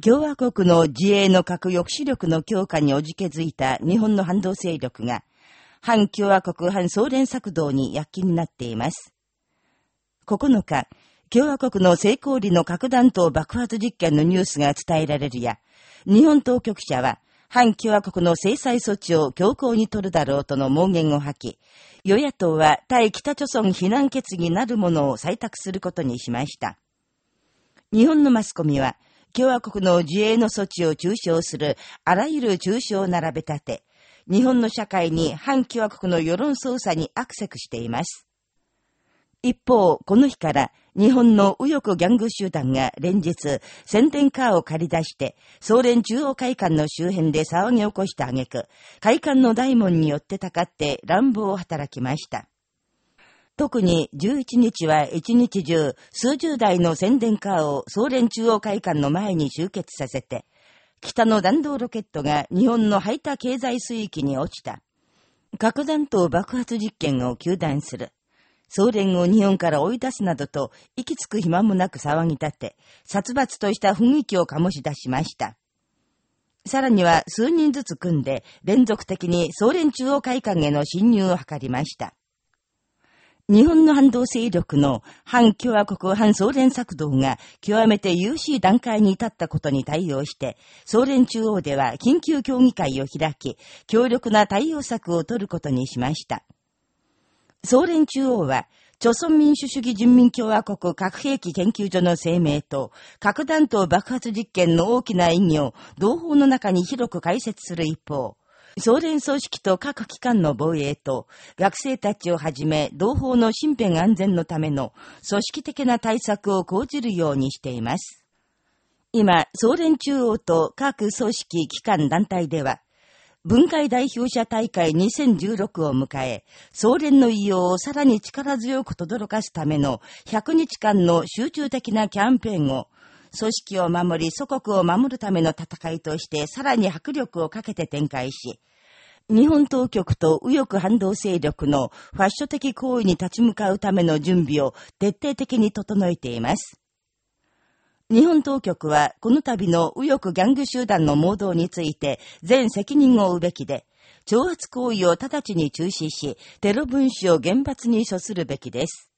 共和国の自衛の核抑止力の強化におじけづいた日本の反動勢力が、反共和国反総連作動に躍起になっています。9日、共和国の成功裏の核弾頭爆発実験のニュースが伝えられるや、日本当局者は、反共和国の制裁措置を強行に取るだろうとの盲言を吐き、与野党は対北朝鮮非難決議なるものを採択することにしました。日本のマスコミは、共和国の自衛の措置を中傷するあらゆる中傷を並べ立て、日本の社会に反共和国の世論操作にアクセクしています。一方、この日から日本の右翼ギャング集団が連日宣伝カーを借り出して総連中央会館の周辺で騒ぎ起こした挙句、会館の大門によってたかって乱暴を働きました。特に11日は一日中数十台の宣伝カーを総連中央会館の前に集結させて、北の弾道ロケットが日本の排他経済水域に落ちた。核弾頭爆発実験を求断する。総連を日本から追い出すなどと、息つく暇もなく騒ぎ立て、殺伐とした雰囲気を醸し出しました。さらには数人ずつ組んで、連続的に総連中央会館への侵入を図りました。日本の反動勢力の反共和国反総連作動が極めて優秀段階に至ったことに対応して、総連中央では緊急協議会を開き、強力な対応策を取ることにしました。総連中央は、朝鮮民主主義人民共和国核兵器研究所の声明と、核弾頭爆発実験の大きな意義を同胞の中に広く解説する一方、総連組織と各機関の防衛と、学生たちをはじめ同胞の身辺安全のための組織的な対策を講じるようにしています。今、総連中央と各組織、機関、団体では、文化代表者大会2016を迎え、総連の異様をさらに力強く轟かすための100日間の集中的なキャンペーンを組織を守り祖国を守るための戦いとしてさらに迫力をかけて展開し、日本当局と右翼反動勢力のファッショ的行為に立ち向かうための準備を徹底的に整えています。日本当局はこの度の右翼ギャング集団の盲導について全責任を負うべきで、挑発行為を直ちに中止し、テロ分子を厳罰に処するべきです。